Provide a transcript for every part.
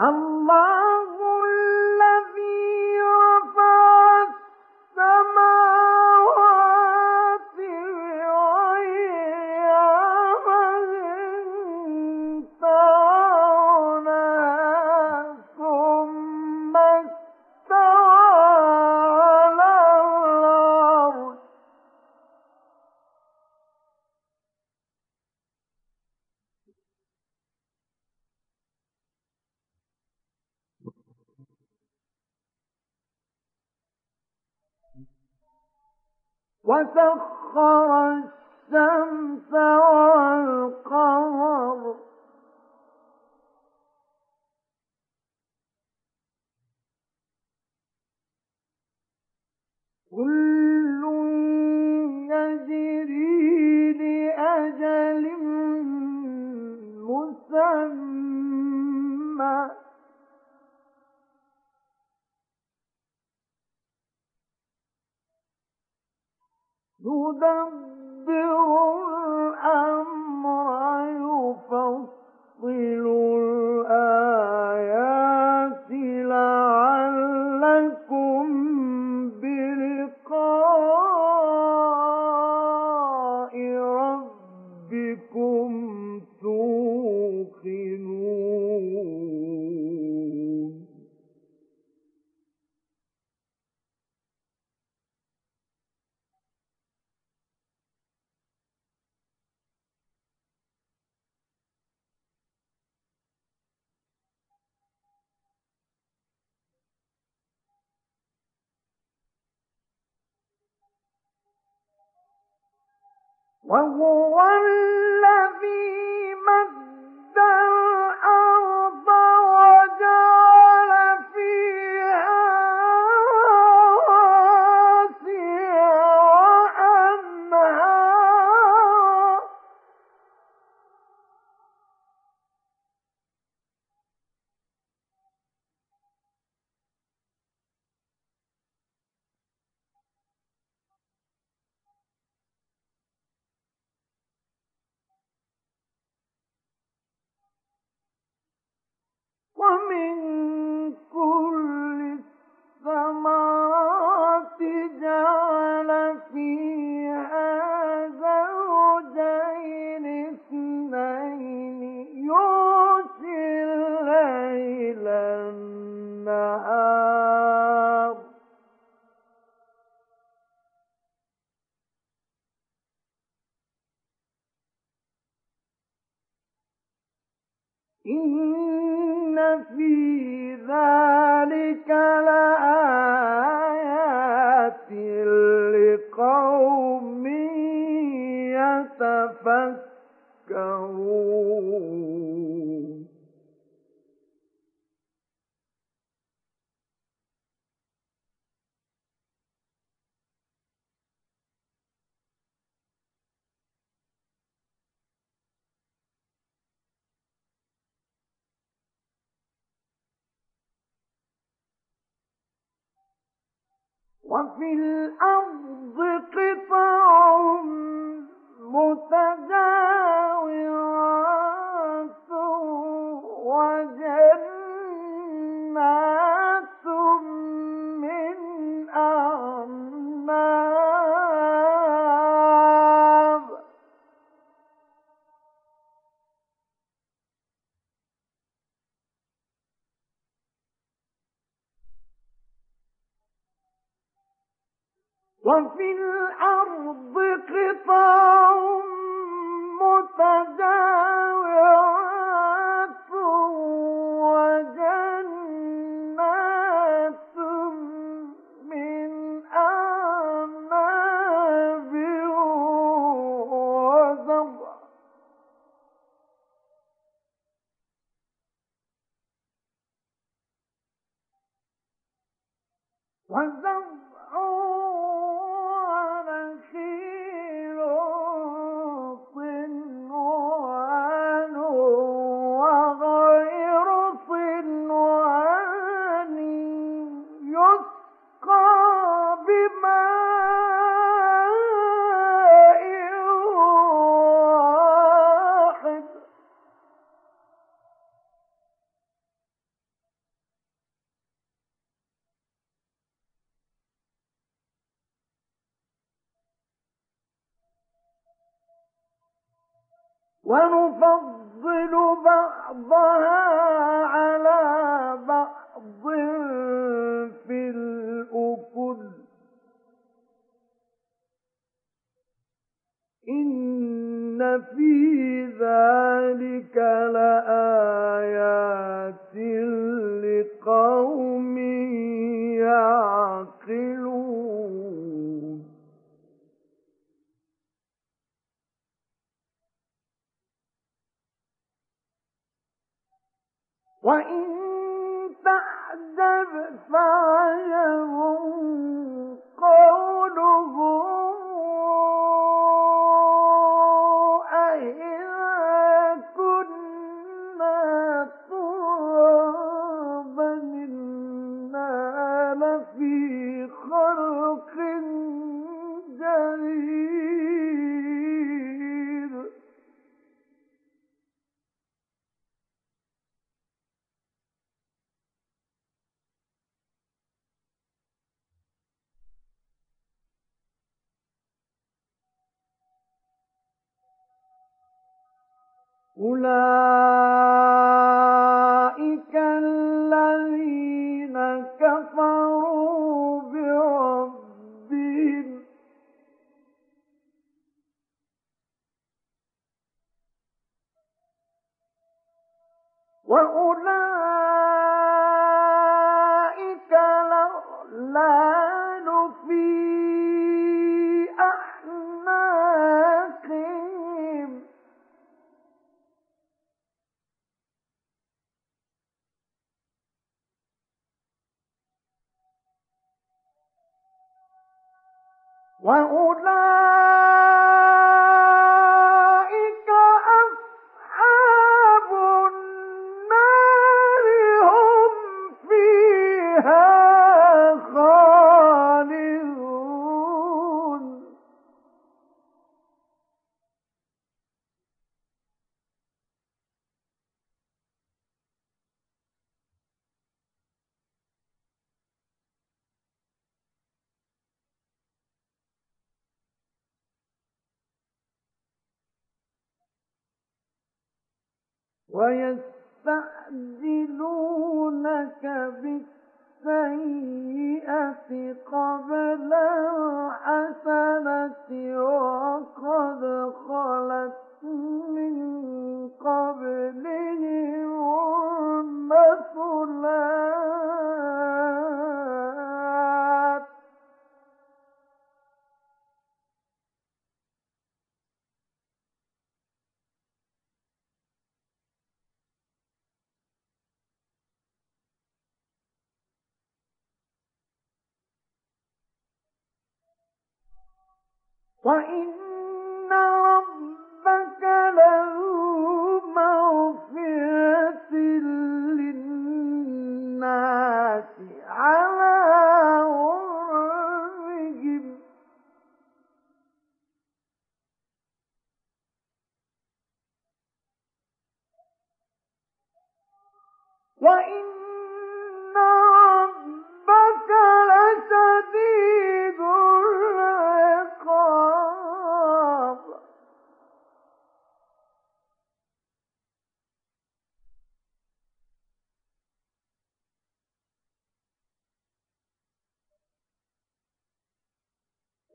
الله الذي رفع السماء وسخر الشمس والقمر. كل يجري لأجل مسمى. وهو وفي الأرض قطع متجاورات وفي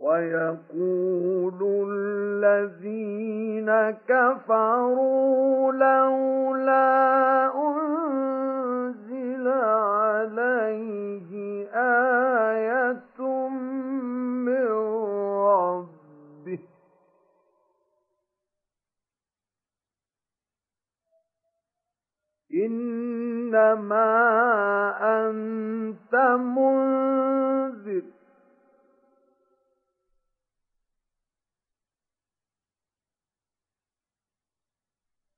ويقول الذين كفروا لولا إنما أنت منذر.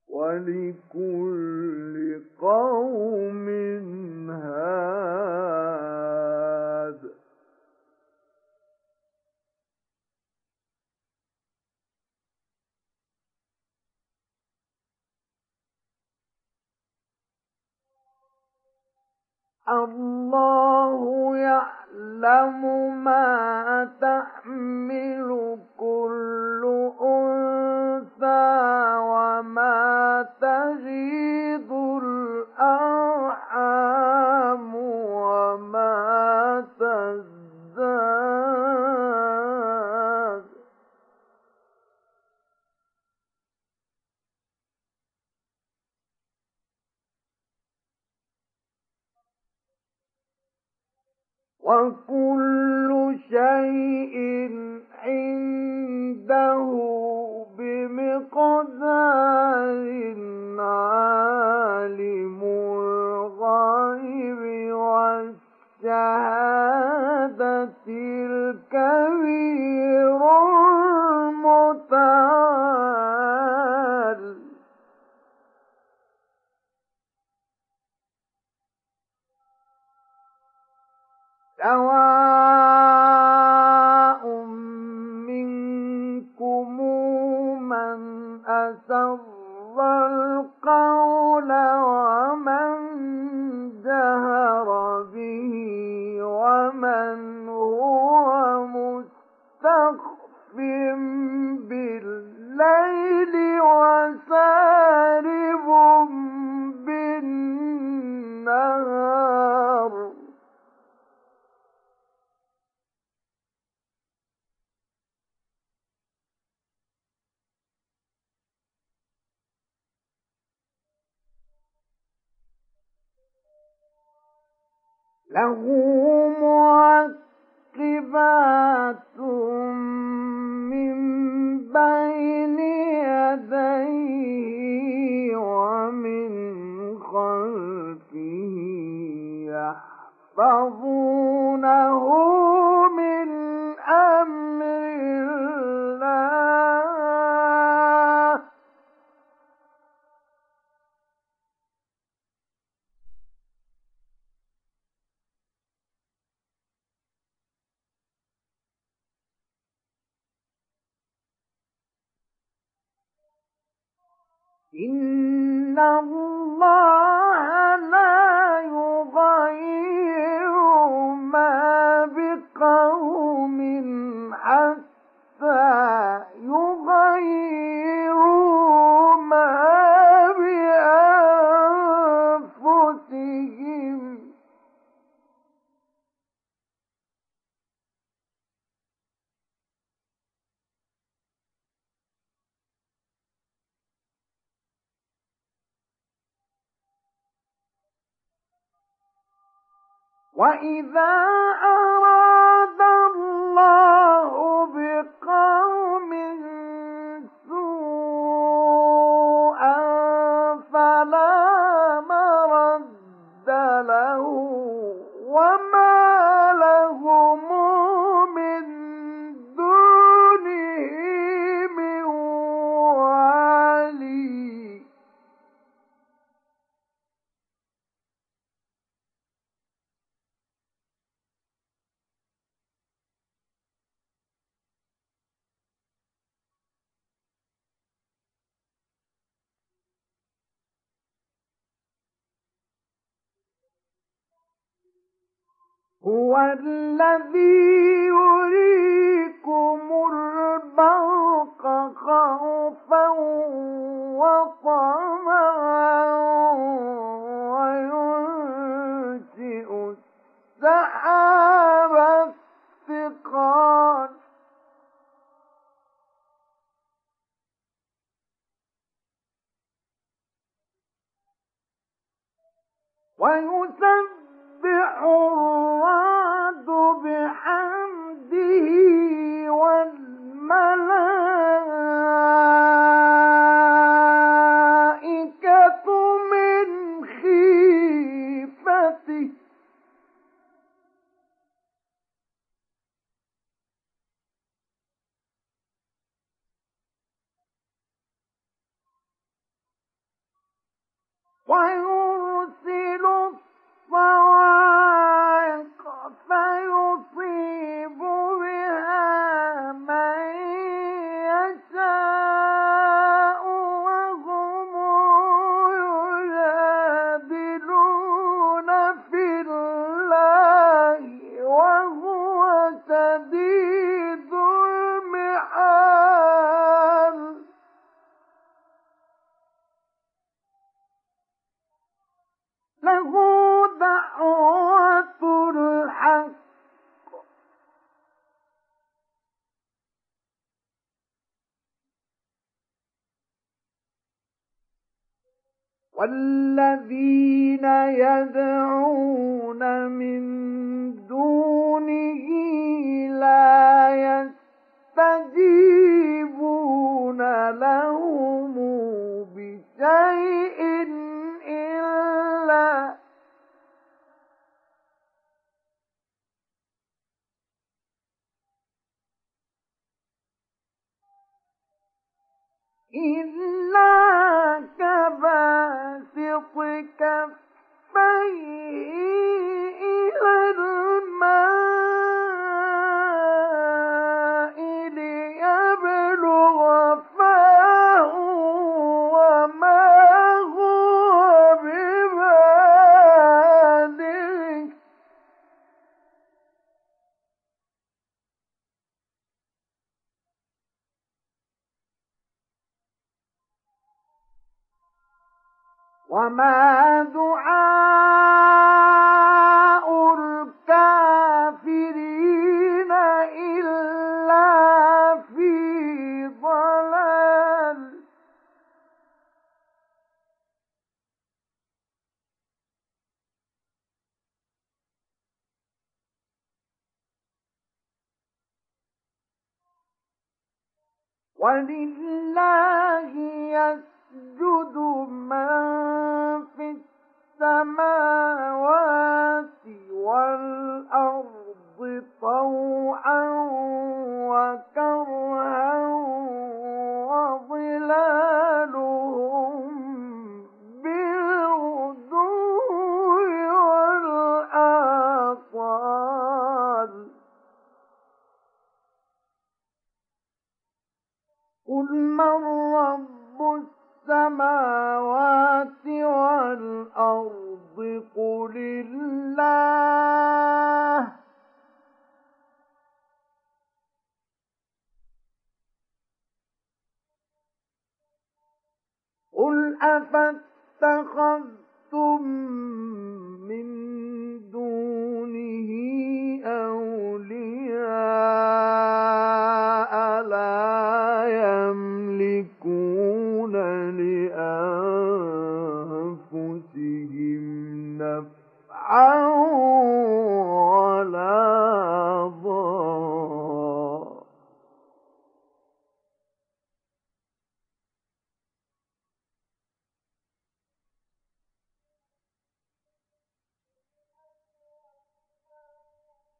ولكل قوم هاد الله يعلم ما تحمل كل أنثى وما تغيض الأرحام وما تزداد وكل شيء عنده بمقدار عالم الغيب والشهادة الكبير المتعال سواء منكم من أسر القول ومن جهر به ومن هو مستخف بالليل له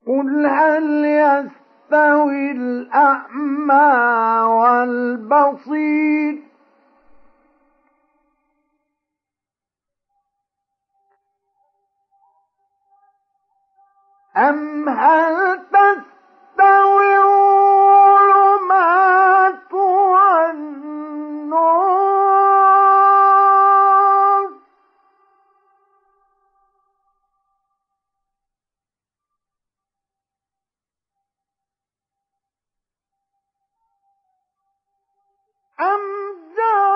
قل هل يستوي الأعمى والبصير أم هل تستوي أم دار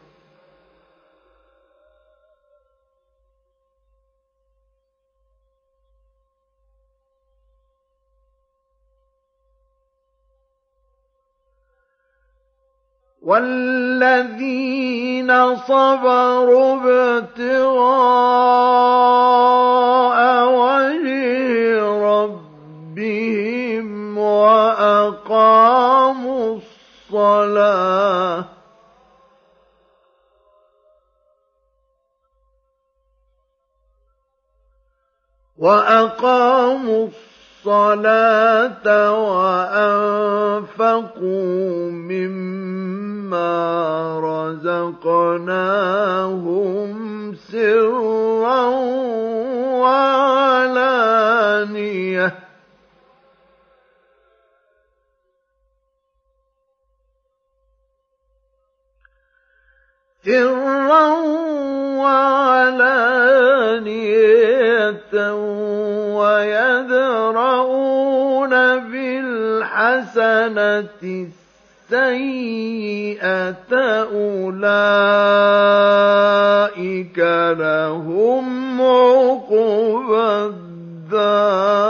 والذين صبروا ابتغاء وجه ربهم وأقاموا الصلاة وأقاموا الصلاة وأنفقوا مما رزقناهم سرا وعلانية. سرا وعلانية ويدرؤون بالحسنة السيئة أولئك لهم عقبى الدار.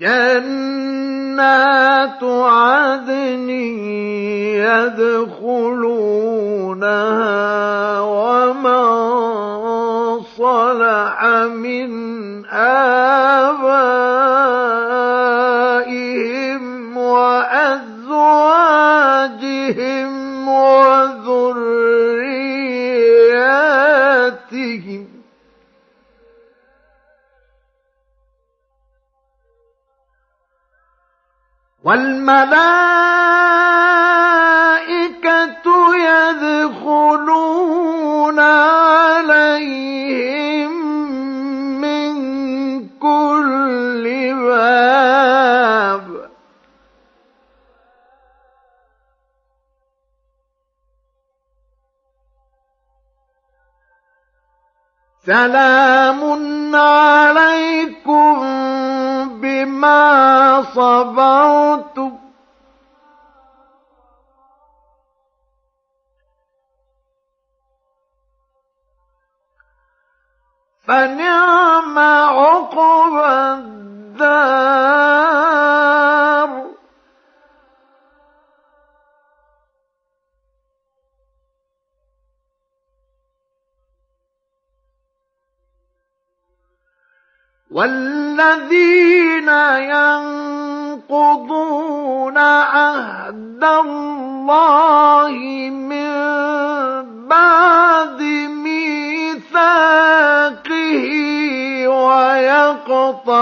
جنات عدن يدخلونها ومن صلح من آبائهم وأزواجهم والملائكة يدخلون عليهم من كل باب. سلام صبرتم فنعم عقبى الدار. والذين ينقضون عهد الله من بعد ميثاقه ويقطعون.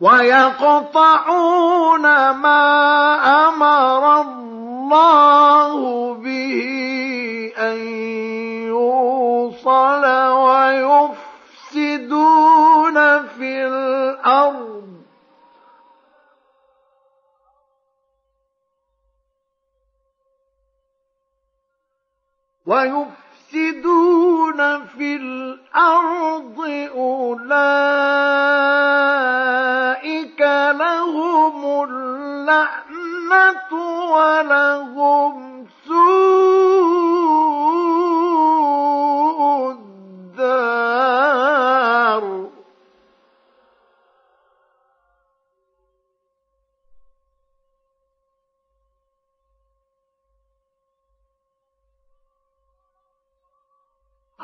ويقطعون ما أمر الله به أن البصل ويفسدون في الأرض. ويفسدون في الأرض أولئك لهم اللعنة ولهم سوء الدار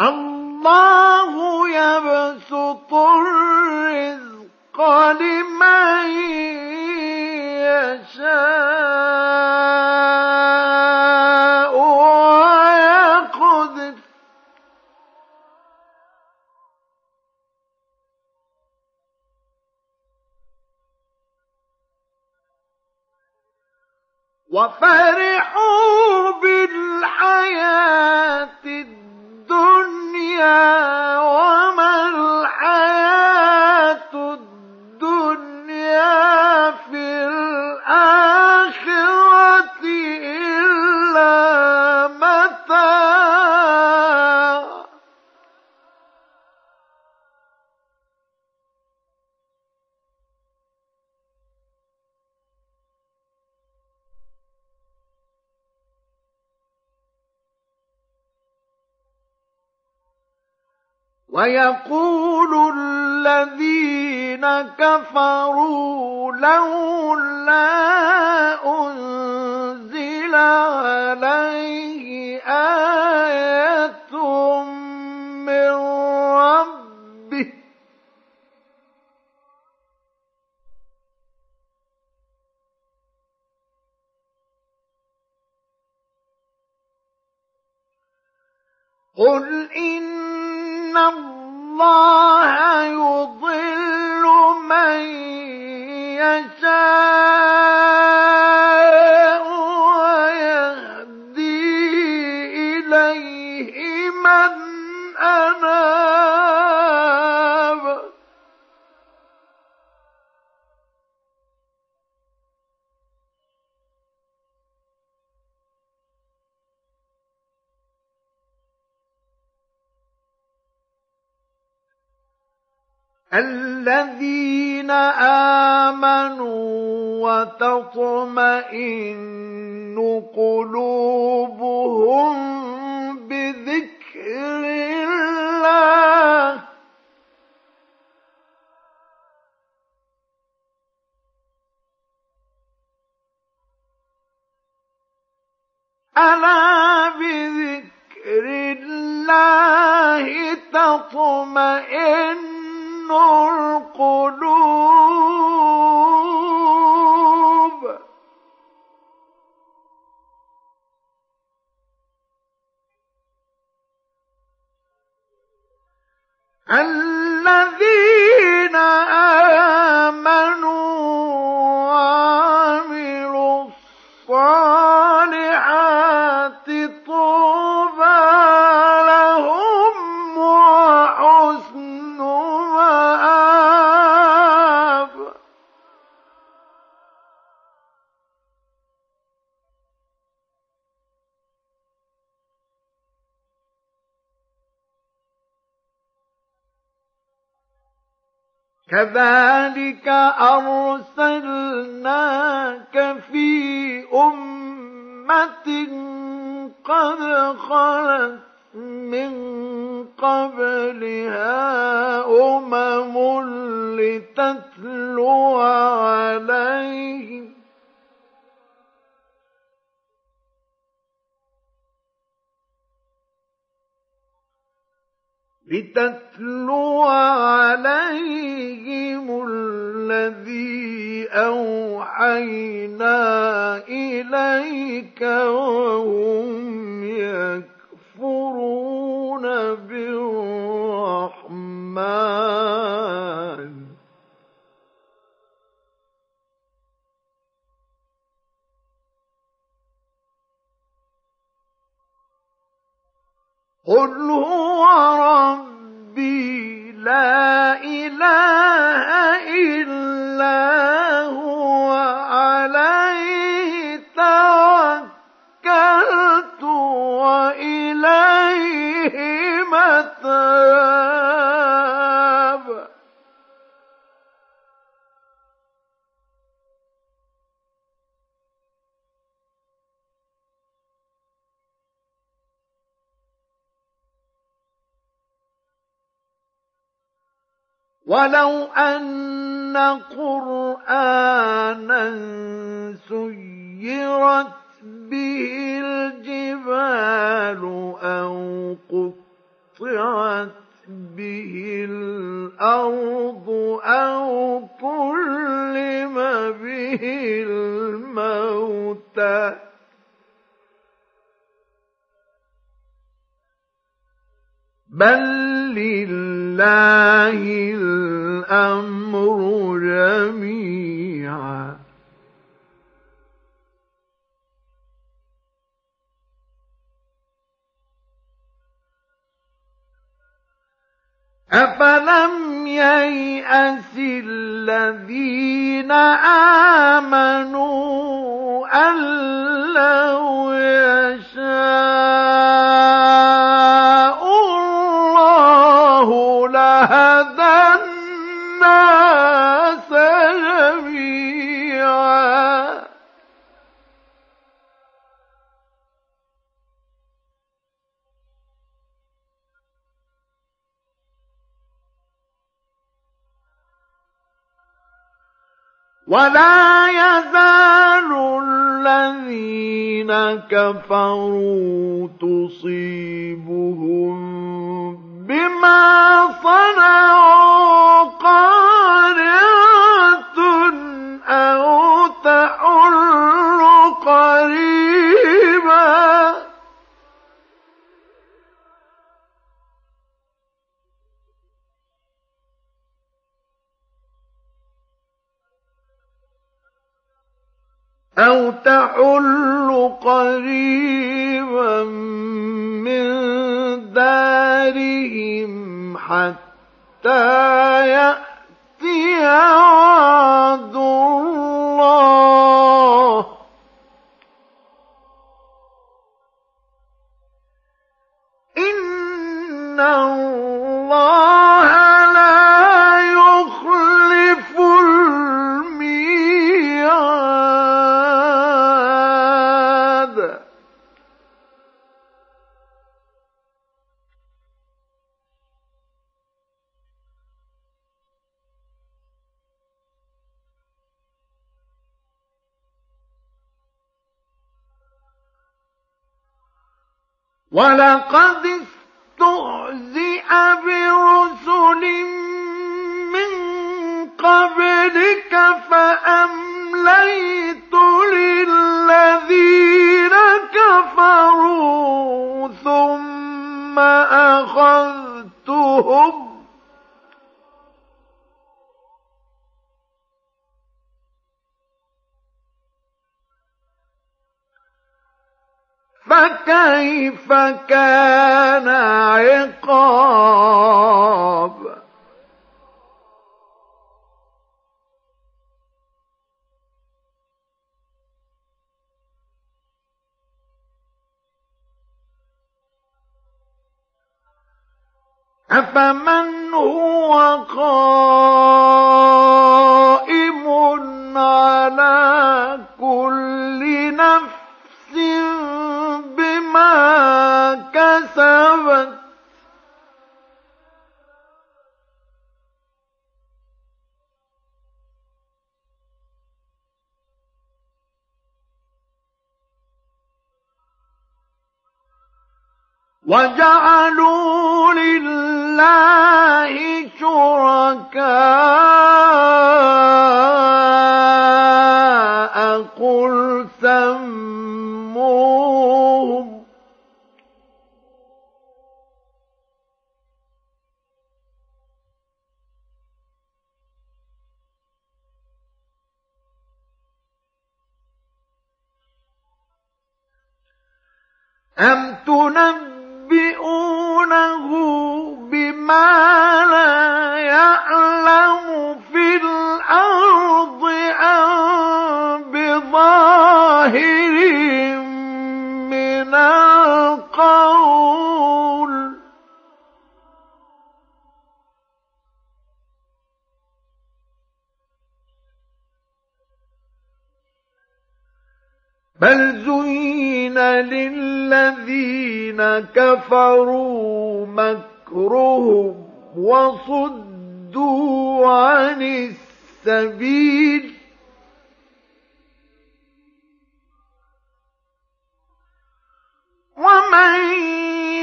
الله يبسط الرزق لمن يشاء. وفرحوا بالحياة الدنيا وما الحياة ويقول الذين كفروا لولا أنزل عليه آية من ربه. قل إن الله يضل من يشاء الذين آمنوا وتطمئن قلوبهم بذكر الله. ألا بذكر الله تطمئن الذين آمنوا كذلك أرسلناك في أمة قد خلت من قبلها أمم لتتلو عليهم لتتلو عليهم الذي أوحينا إليك وهم يكفرون بالرحمن. قل هو ربي لا إله إلا هو ولو أن قرآنا سيرت به الجبال أو قطعت به الأرض أو كلم به الموتى بل لله الأمر جميعا أفلم ييأس الذين آمنوا أن لو يشاء لهدى الناس جميعا. ولا يزال الذين كفروا تصيبهم بما صنعوا قارعة أو تحل قريبا. أو تحل قريبا من دارهم حتى يأتي وعد الله. ولقد استهزئ برسل من قبلك فأمليت للذين كفروا ثم أخذتهم فكيف كان عقاب؟ أفمن هو قائم على كل وجعلوا لله شركاء قل سموهم. أم تنبئونه بما لا يعلم في الأرض أم بظاهر من القول بل زين للذين كفروا مكرهم وصدوا عن السبيل. ومن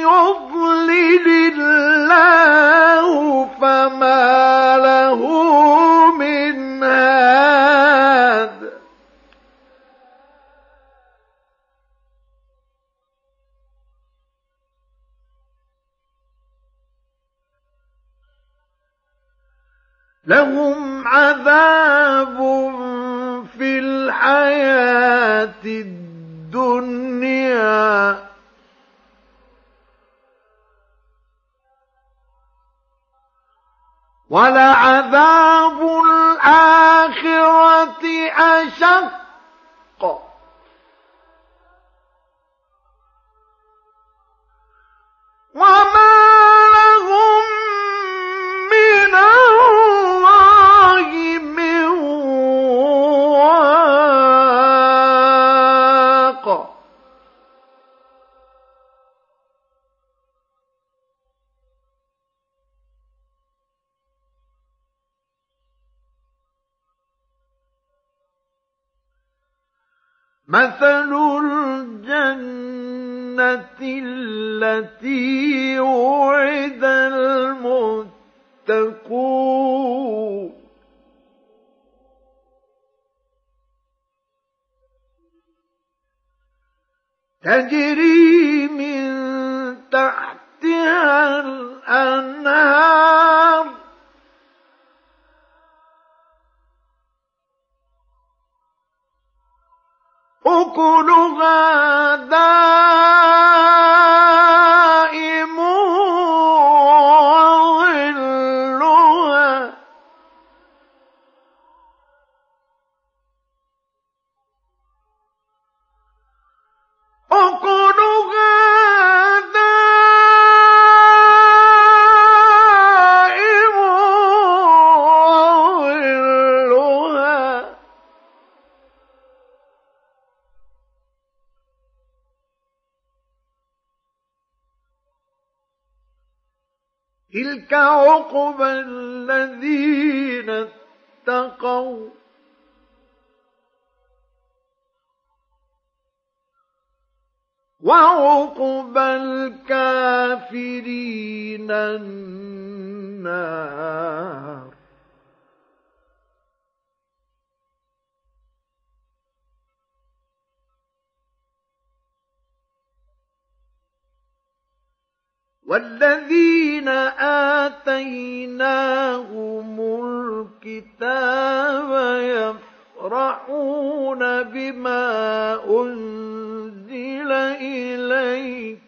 يضلل الله فما له من لهم عذاب في الحياة الدنيا. ولعذاب الآخرة أشق. وما مثل الجنة التي وعد المتقون تجري من تحتها الأنهار. أكلها دائم تلك عقبى الذين اتقوا. وعقبى الكافرين النار. والذين آتيناهم الكتاب يفرحون بما أنزل إليك.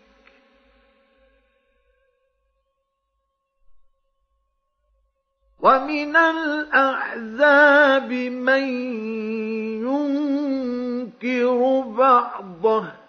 ومن الأحزاب من ينكر بعضه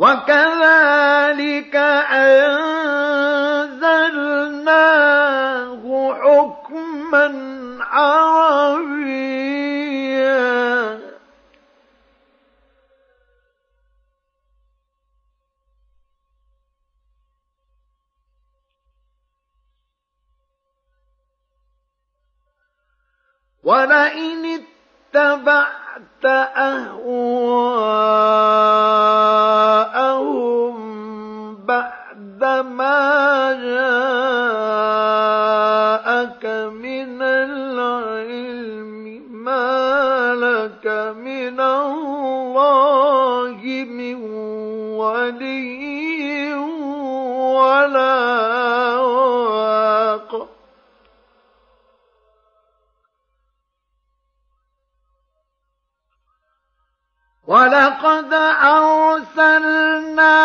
وكذلك أنزلناه حكما عربيا. ولئن اتبعت أهواءهم ما جاءك من العلم ما لك من الله من ولي ولا ولقد أرسلنا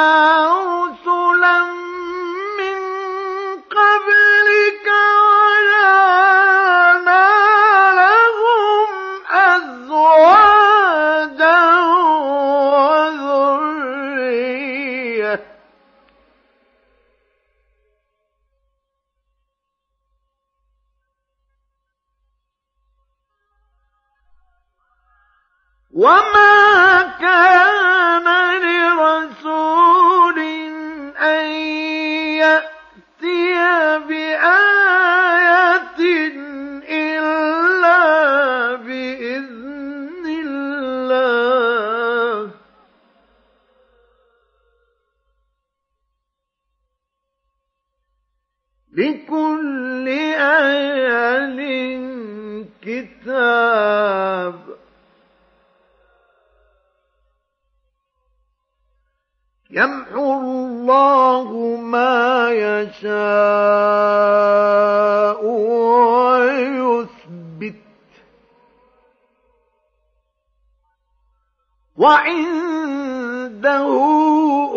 يشاء ويثبت. وعنده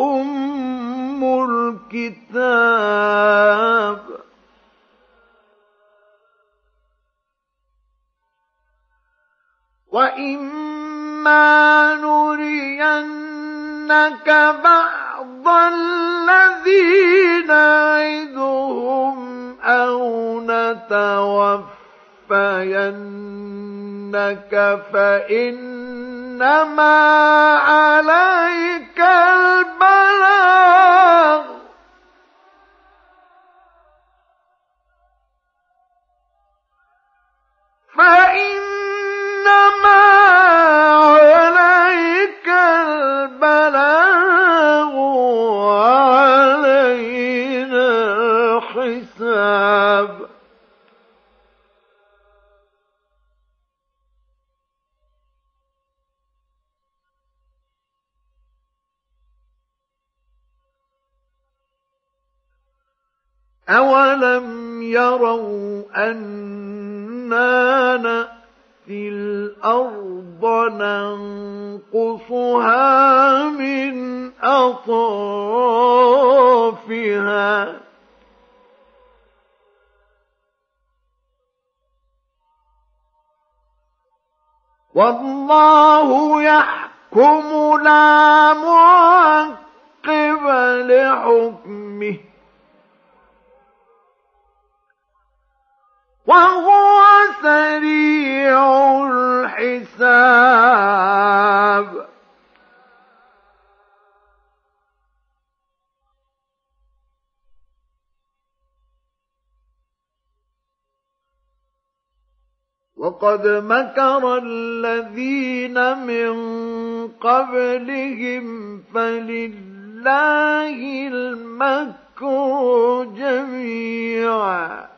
أم الكتاب. وإما نرين نُرِيَنَّكَ بَعْضَ الَّذِي نَعِدُهُمْ أَوْ نَتَوَفَّيَنَّكَ فَإِنَّمَا عَلَيْكَ الْبَلَاغُ. فَإِنَّمَا أولم يروا أنا نأتي الأرض ننقصها من أطرافها والله يحكم لا معقب لحكمه وهو سريع الحساب. وقد مكر الذين من قبلهم فلله المكر جميعا.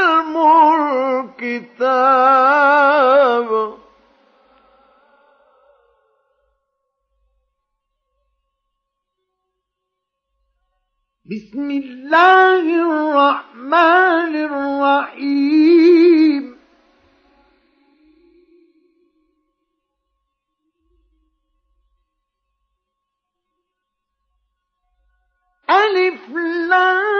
الكتاب. بسم الله الرحمن الرحيم. ألف لام.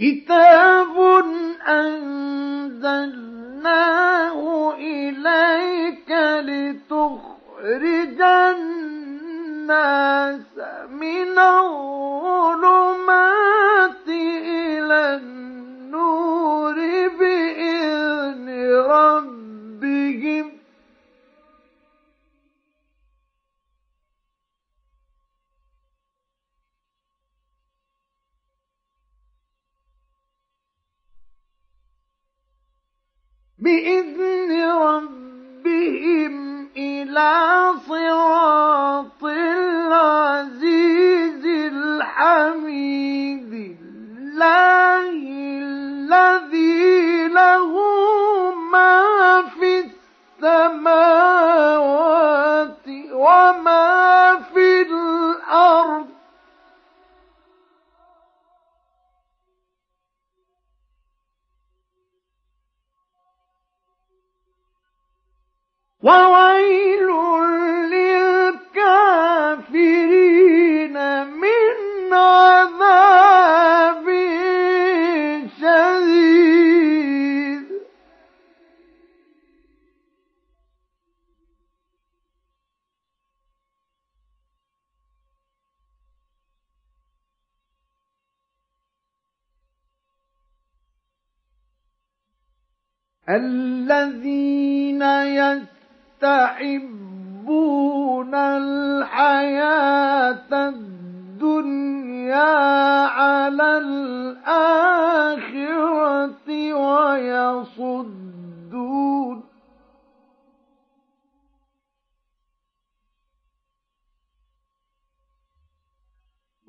كتاب أنزلناه إليك لتخرج الناس من الظلمات إلى النور بإذن ربهم بإذن ربهم إلى صراط العزيز الحميد الله الذي وويل للكافرين من عذاب شديد. الذين يستطيعون يستحبون الحياة الدنيا على الآخرة ويصدون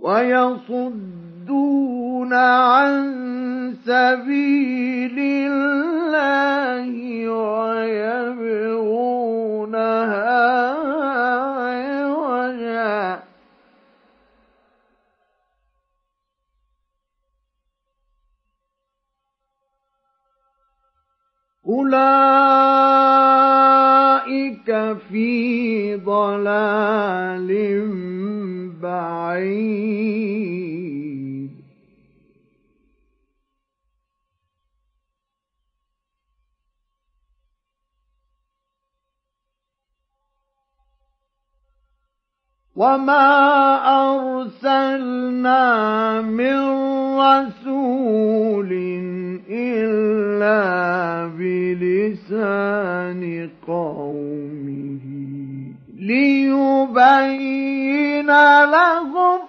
ويصدون عن سبيل الله ويبغونها أولئك في ضلال بعيد. وما أرسلنا من رسول إلا بلسان قومه ليبين لهم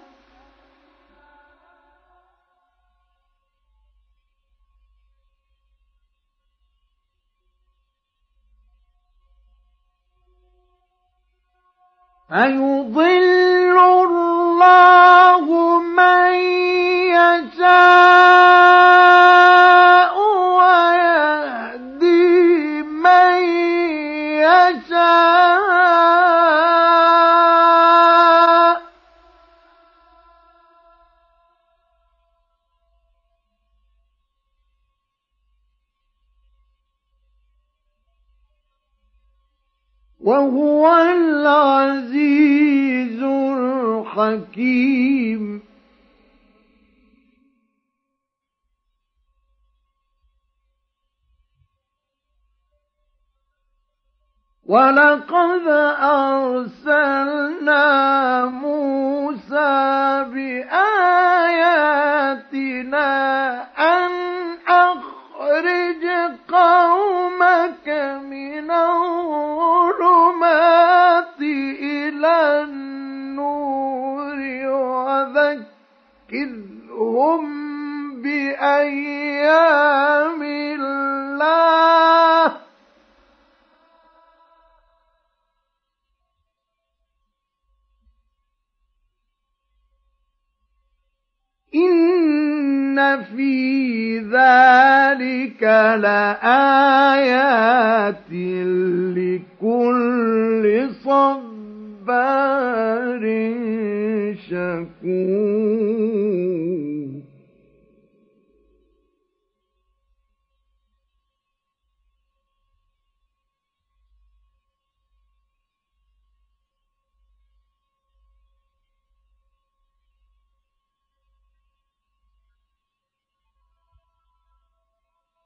فيضل الله من يشاء. وهو العزيز الحكيم. ولقد أرسلنا موسى بآياتنا أن أخرج قومك من الظلمات. وذكرهم بأيام الله. إن في ذلك لآيات لكل صبار شكور.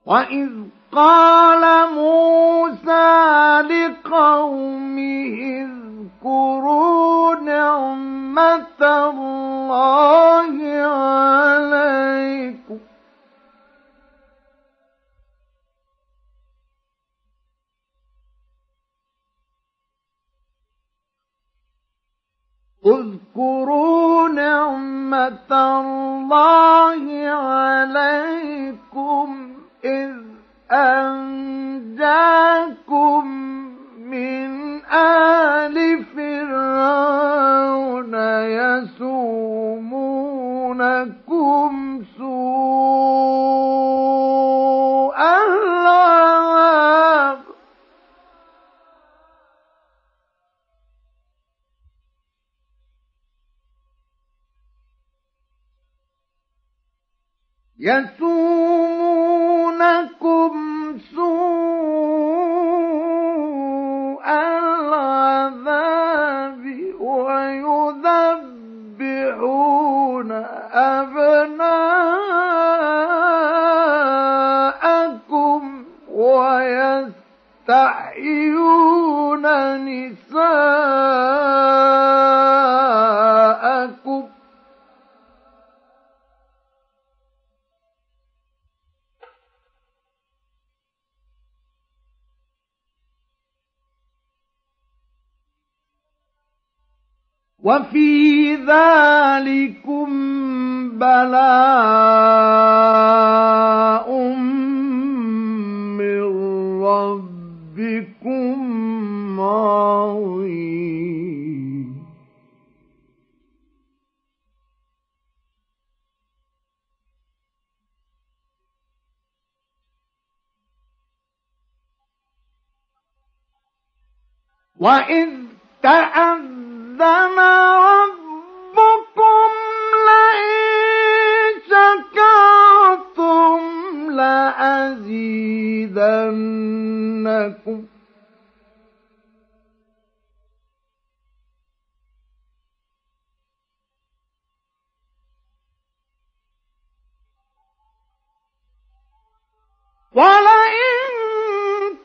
وإذ قال موسى لقومه اذكروا نعمة الله عليكم. اذكروا نعمة الله عليكم إذ أنجاكم من آل فرعون يسومونكم سوء العذاب. يسومونكم سوء العذاب ويذبحون أبناءكم ويستحيون نساءكم وفي ذلكم بلاء من ربكم عظيم. وإذ تأذن ربكم لئن لأزيدنكم. ولئن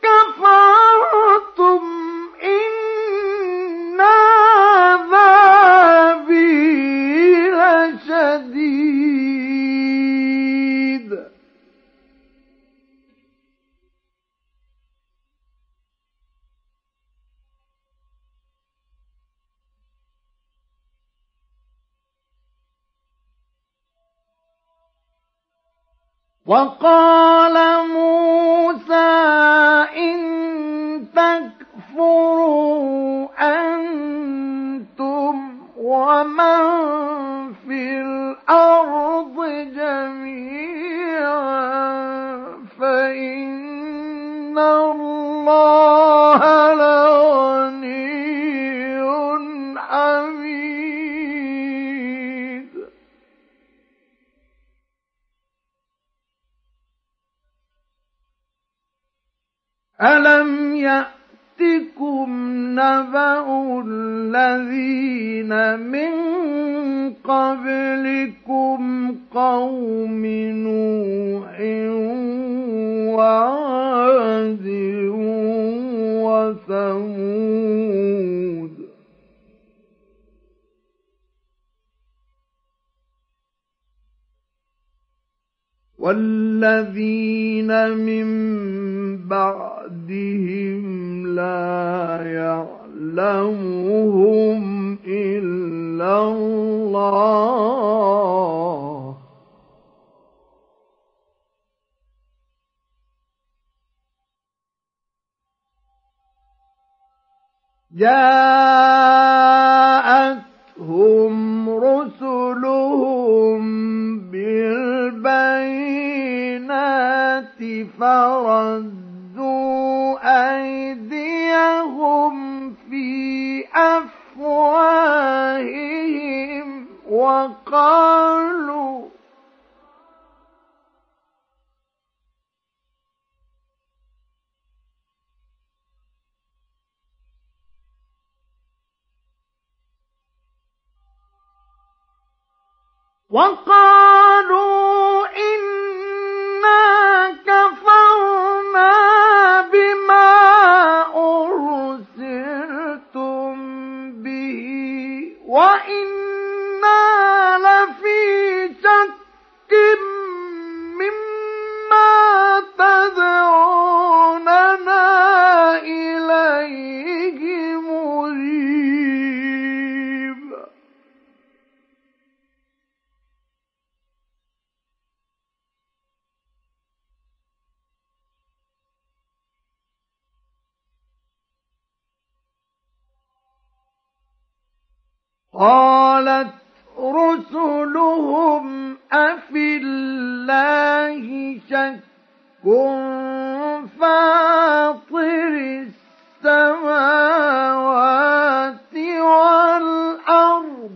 كفرتم وقال موسى إن تكفروا أنتم ومن في الأرض جميعا فإن الله لغني ألم يأتكم نبأ الذين من قبلكم قوم نوح وعاد وثمود والذين من بعدهم لا يعلمهم إلا الله جاءتهم رسلهم بالبينات فردوا أيديهم في أفواههم وقالوا وقالوا إنا كفرنا بما أرسلتم به وإنا قالت رسلهم أفي الله شك فاطر السماوات والأرض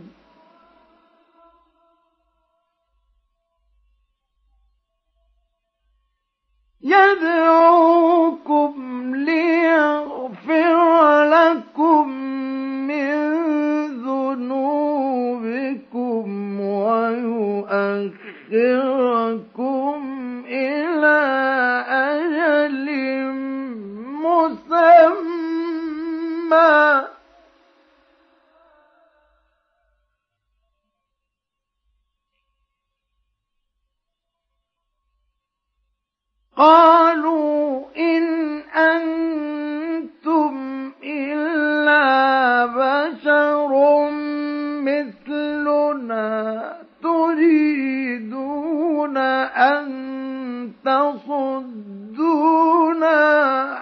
يدعوكم ليغفر لكم ويؤخركم إلى أجل مسمى. قالوا إن أنتم إلا بشر مثلنا تريدون أن تصدونا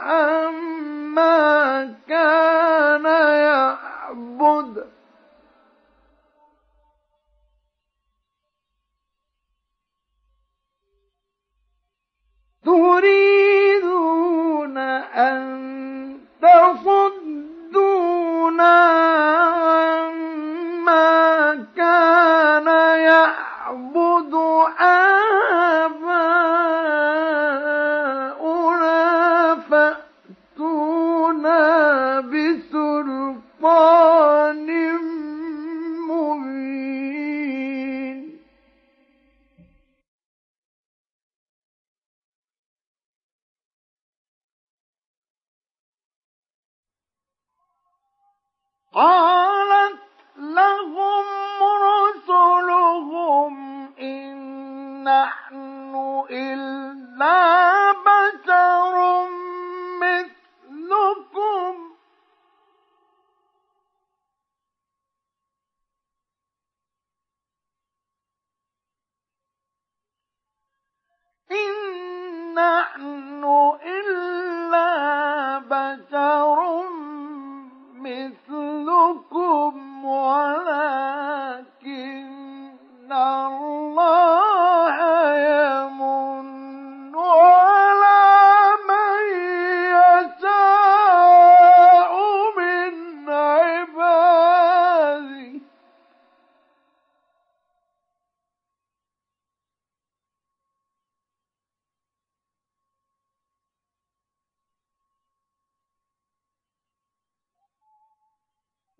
عما كان يعبد. تريدون أن تصدونا عما كان يعبد آباؤنا فأتونا بسلطان مبين قالت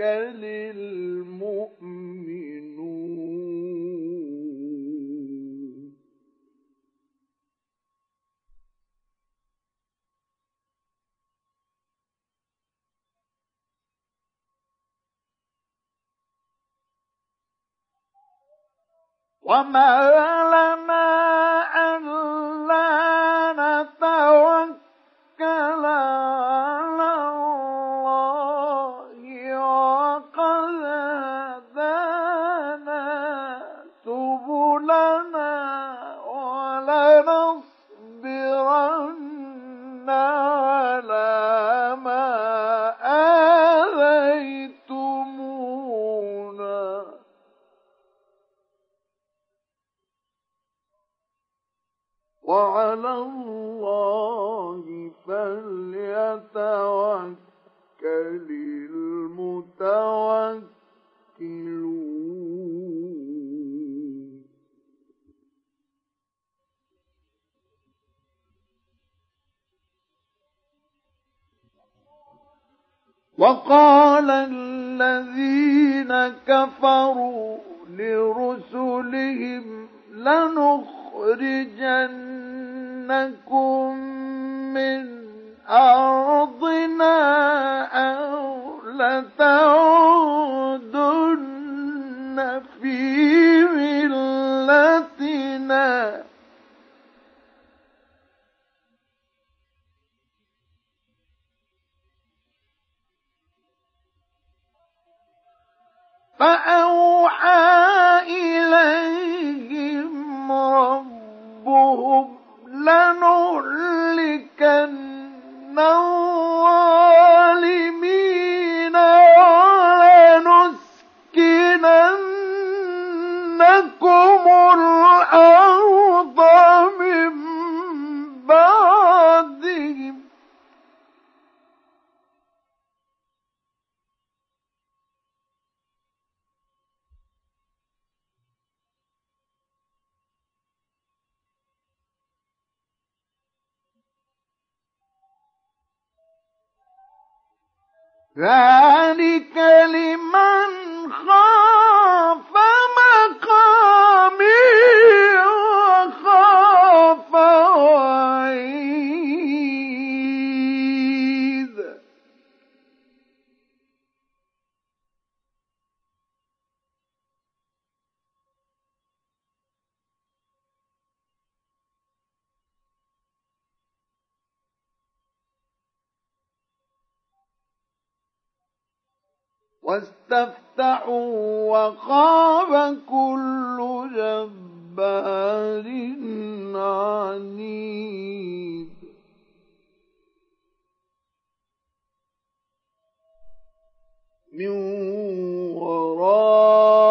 المؤمنون وما لنا ألا نتوكل على وقال الذين كفروا لرسلهم لنخرجنكم من أرضنا أو لتعودن في ملتنا. فأوحى إليهم ربهم لنهلكن الظالمين ولنسكننكم الأرض ذلك لمن خاف مقامي وخاف وعيد واستفتحوا وخاب كل جبار عنيد. من ورائه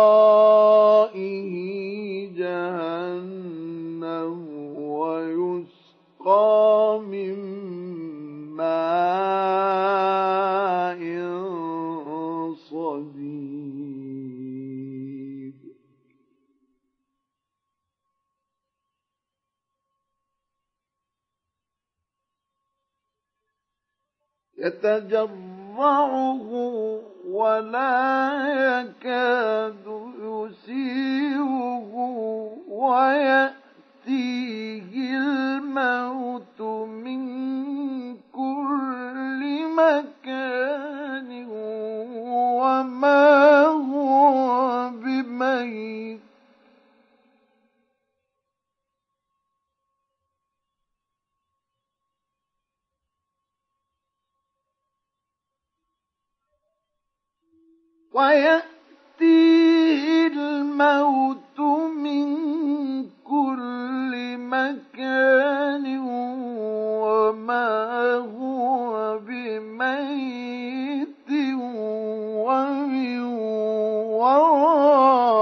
يتجرعه ولا يكاد يسيره ويأتيه الموت من كل مكان وما هو بميت ويأتيه الموت من كل مكان وما هو بميت ومن ورائه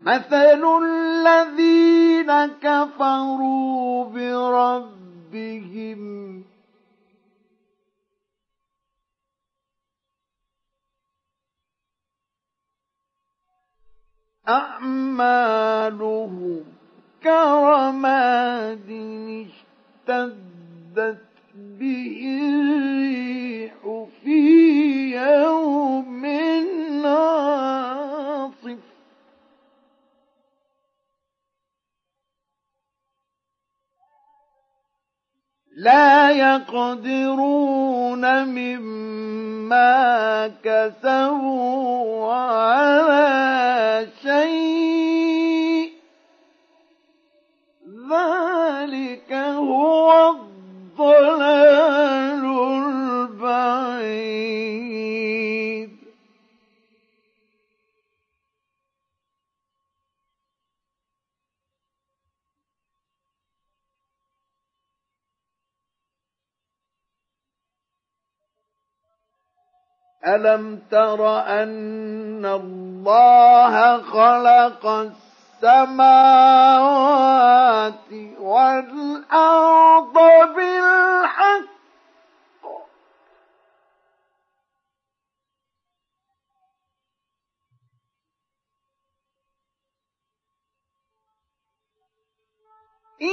مثل الذين كفروا بربهم أعمالهم كرماد اشتدت به الريح في يوم عاصف لا يقدرون مما كسبوا على شيء. ذلك هو الضلال البعيد. ألم تر أن الله خلق السماوات والأرض بالحق؟ إن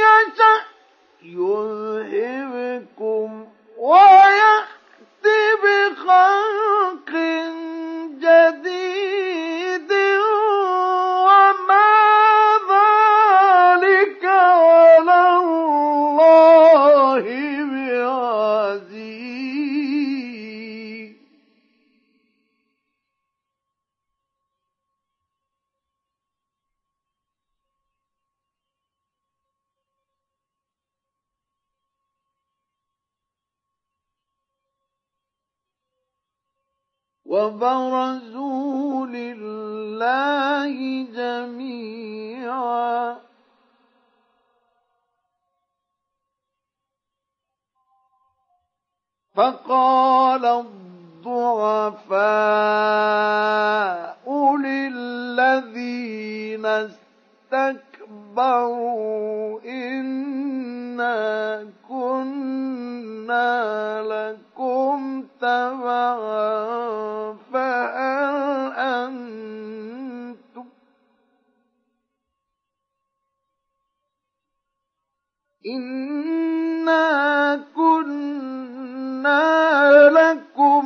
يشأ يذهبكم ويأت بخلق جديد. وبرزوا لله جميعا. فقال الضعفاء للذين استكبروا إنا كنا لكم تبعا فهل أنتم إنا كنا لكم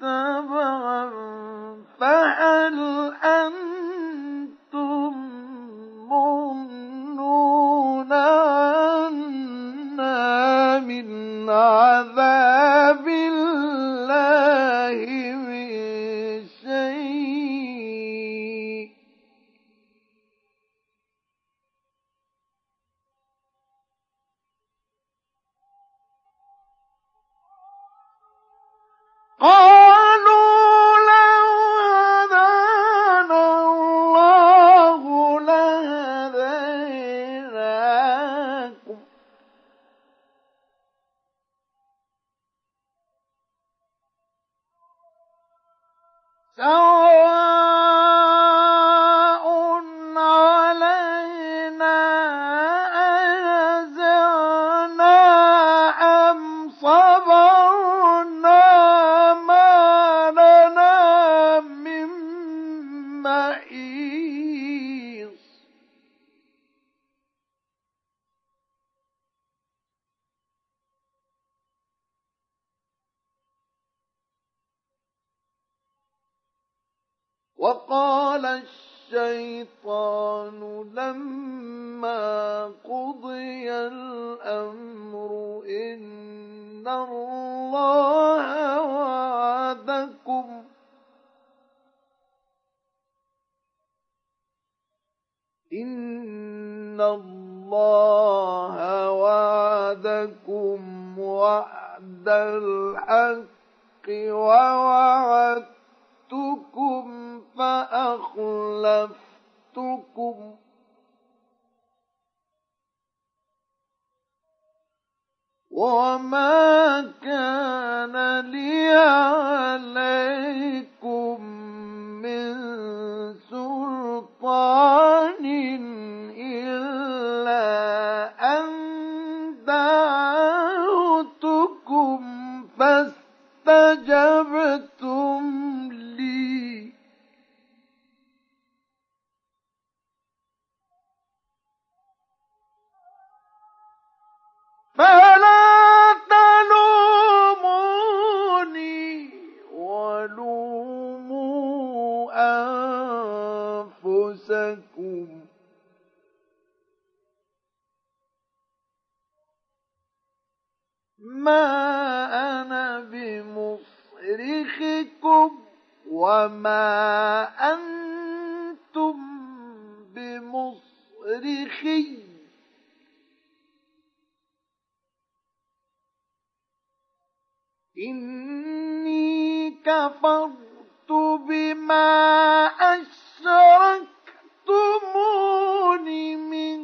تبعا فهل أنتم مغنون عنا من عذاب الله قالوا الله وعدكم. إن الله وعدكم وعد الحق ووعدتكم فأخلفتكم. وما كان لي عليكم من سلطان ما أنا بمصرخكم وما أنتم بمصرخي إني كفرت بما أشركتمون من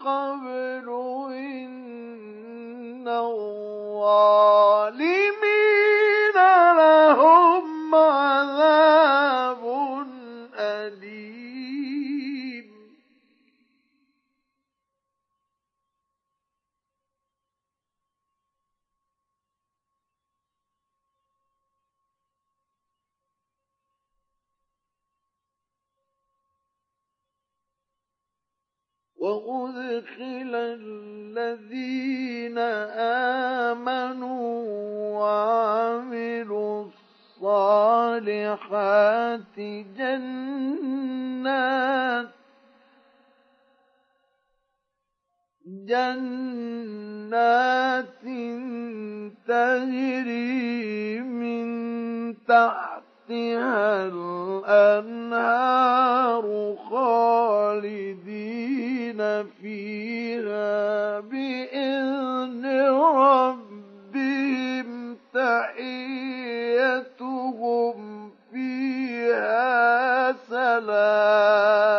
قبل إن الظالمين وأدخل الذين آمنوا وعملوا الصالحات جنات جنات تجري من تحتها الأنهار خالدين فيها بإذن ربهم تحيتهم فيها سلام.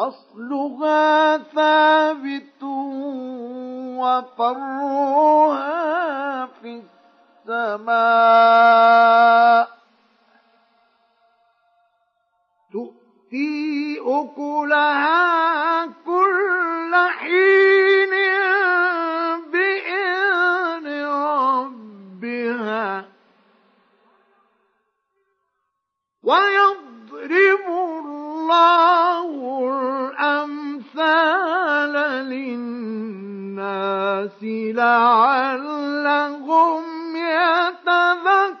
أصلها ثابت وفرها في السماء. تؤتي أكلها كل حين بإذن ربها. ويضرب الله الأمثال للناس لعلهم يتذكرون.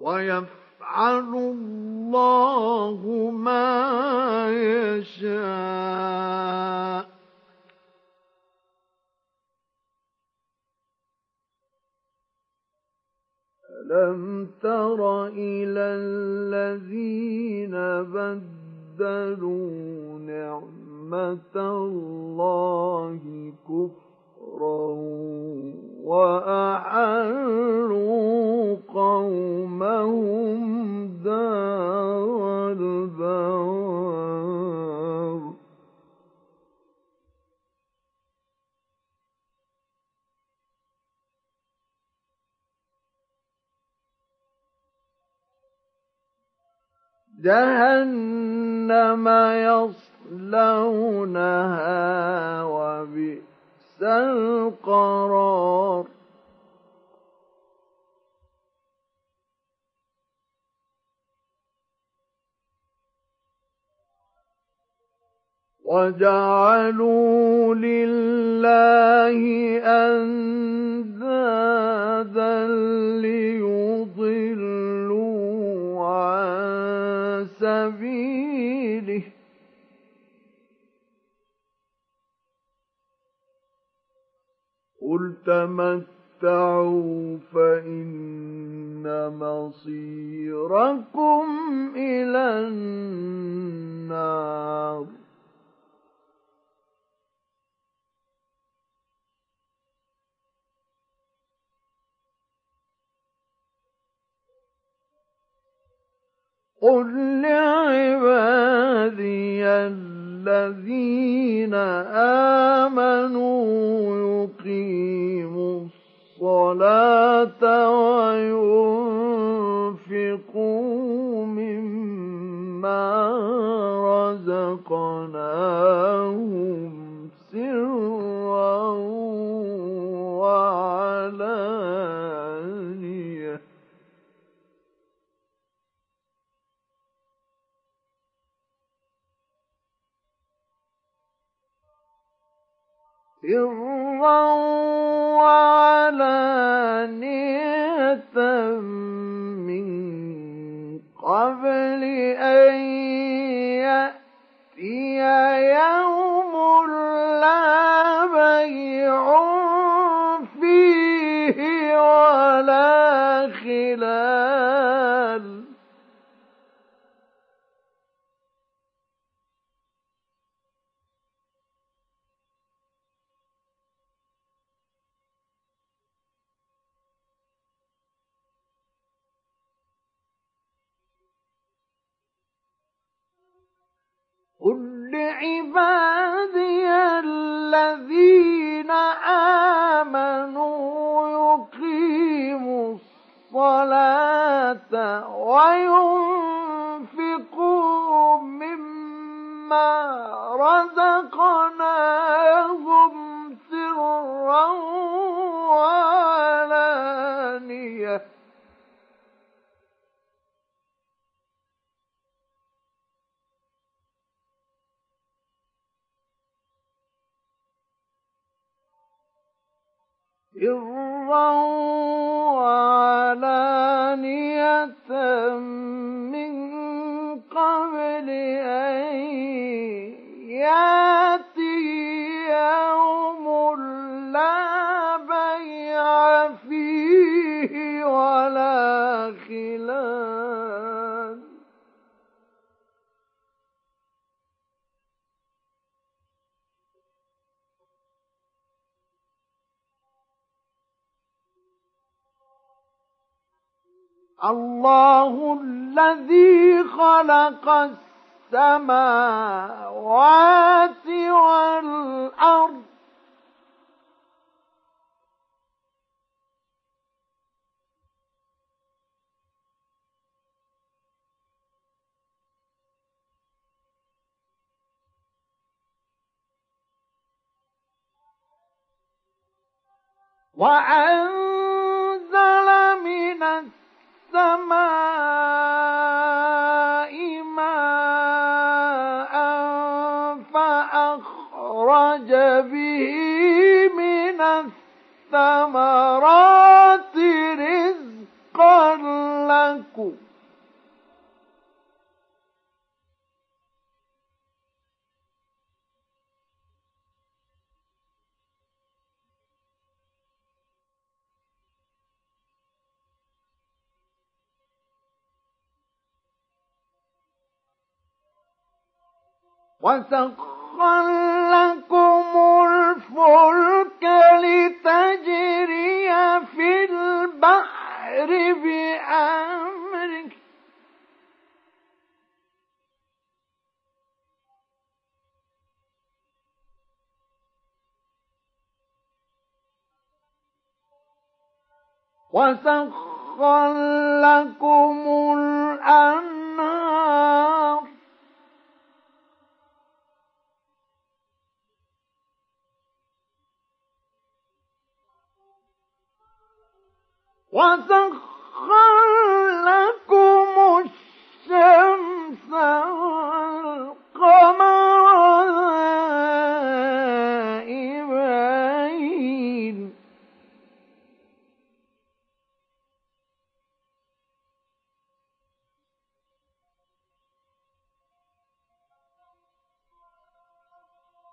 ويفعل الله ما يشاء. ألم تر إلى الذين بدلوا نعمة الله كفرا؟ وأحلوا قومهم دار البوار جهنم يصلونها وبئس القرار. وجعلوا لله أندادا ليضلوا عن سبيله. قل تمتعوا فإن مصيركم إلى النار قل لعبادي الذين آمنوا يقيموا الصلاة وينفقوا مما رزقناهم سرا وعلانية سرا وعلانية من قبل أن يأتي يوم لا بيع فيه ولا خلاف قل لعبادي الذين آمنوا يقيموا الصلاة وينفقوا مما رزقناهم سرا وعلانية. سرا وعلانية من قبل أن ياتي يوم لا بيع فيه ولا خلال الله الذي خلق السماوات والأرض. وأنزل الثمرات رزقا لكم وسخر وسخر لكم الأنهار. وسخر لكم الشمس والقمر.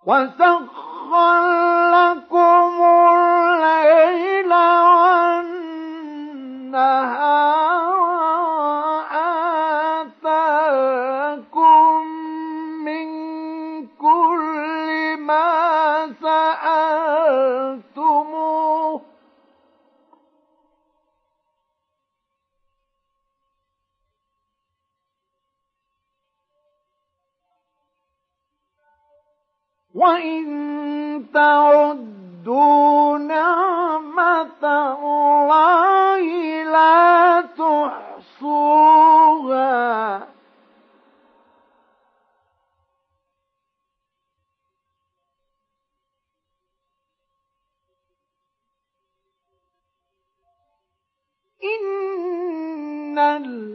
وسخر لكم الليل والنهار وإن تعدوا نعمة الله لا تحصوها إن الإنسان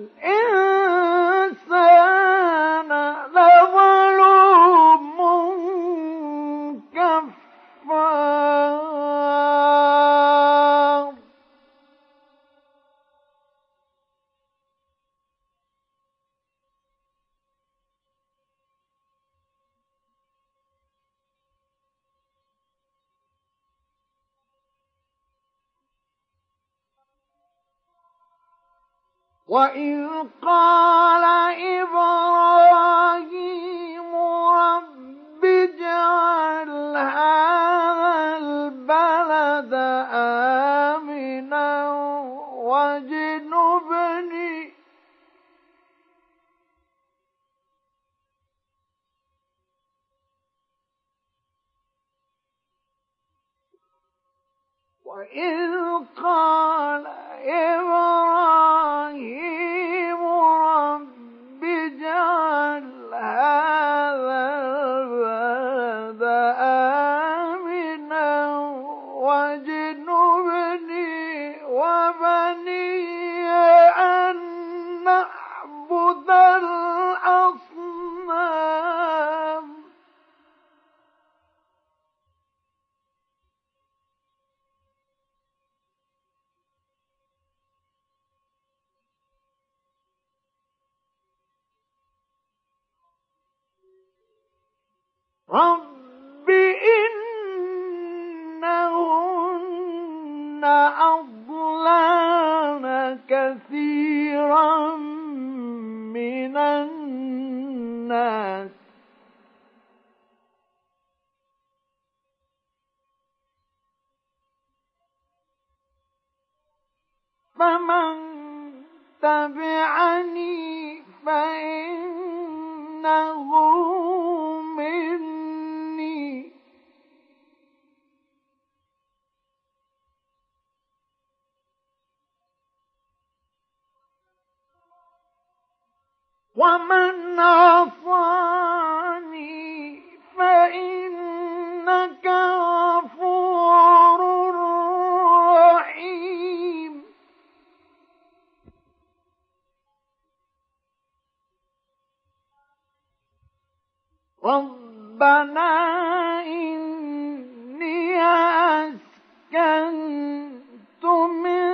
وإذ قال إبراهيم رب اجعل هذا البلد آمنا واجنبني وإذ قال إبراهيم رب إنهن أضلان كثيرا من الناس فمن تبعني فإنه ومن عصاني فإنك غفور رحيم. ربنا إني أسكنت من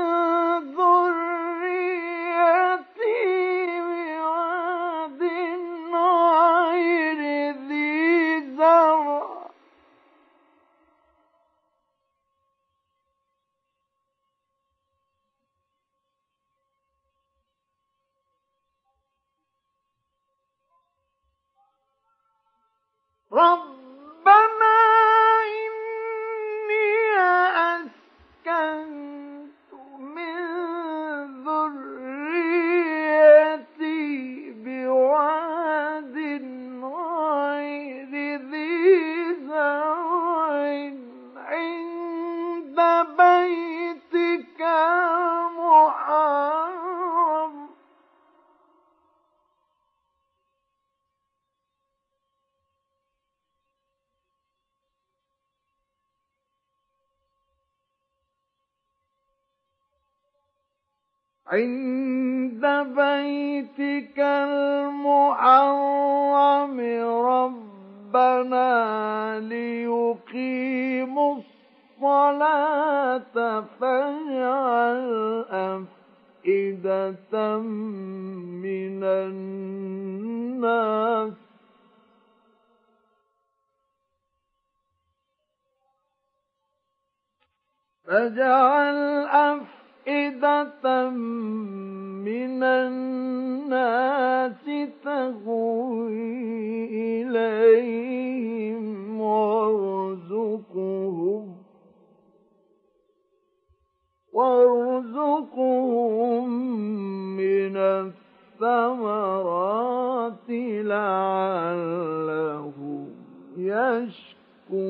ربنا إني أسكنت عند بيتك المحرم ربنا ليقيموا الصلاة فاجعل أفئدة من الناس. فاجعل أفئدة أفئدة من الناس تهوي إليهم وارزقهم وارزقهم من الثمرات لعلهم يشكرون.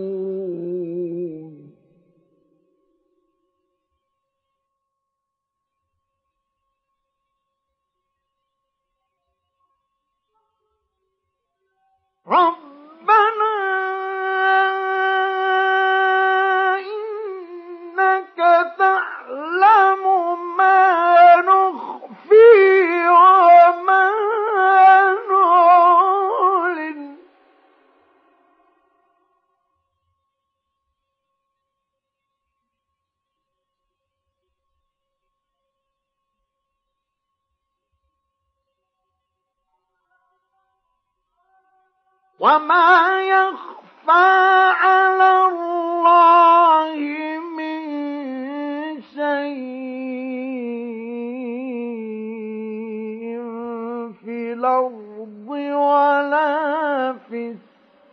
ربنا إنك تعلم ما وما يخفى على الله من شيء في الأرض ولا في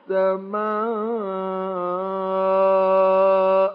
السماء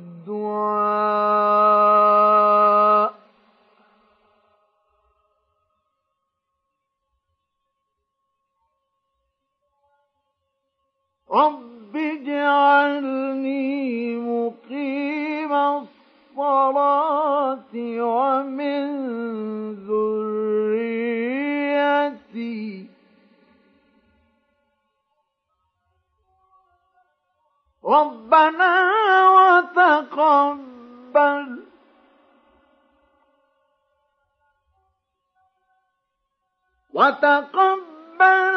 رب اجعلني مقيم الصلاة ومن ذريتي ربنا وتقبل. وتقبل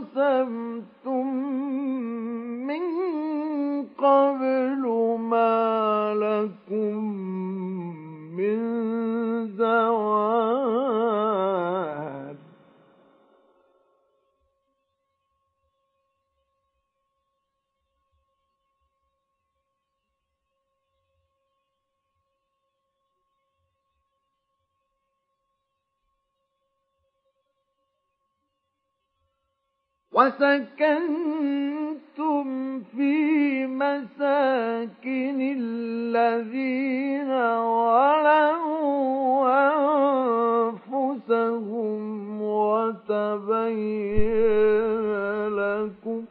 أقسمتم من قبل وسكنتم في مساكن الذين ولوا أنفسهم وتبين لكم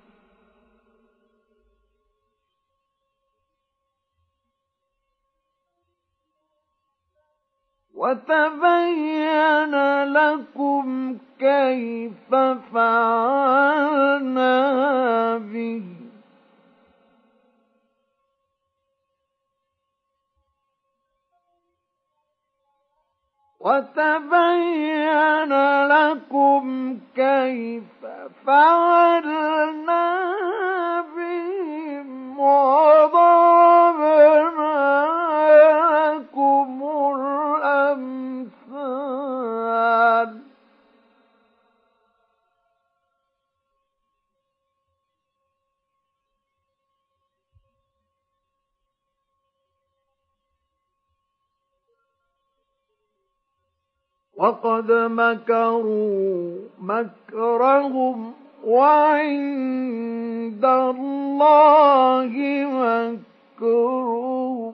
وتبين لكم كيف فعلنا به. وتبين لكم كيف فعلنا بهم وضربنا وقد مكروا مكرهم وعند الله مكرهم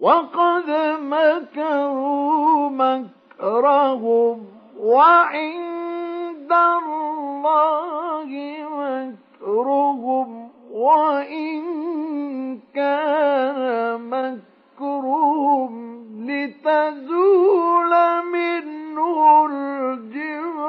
وقد مكروا مكرهم وعند الله مكرهم وإن كان مكرهم لتزول منه الجبال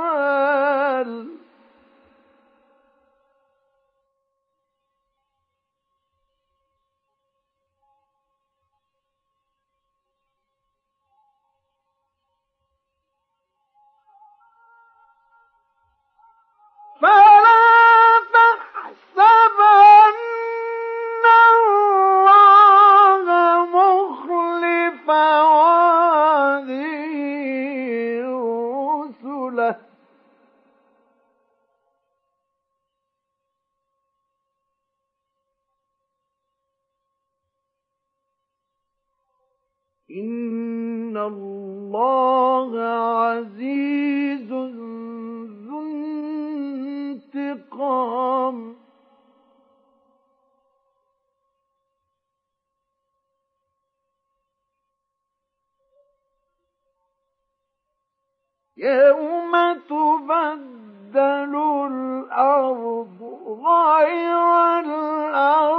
إن الله عزيز ذو انتقام يوم تبدل الأرض غير الأرض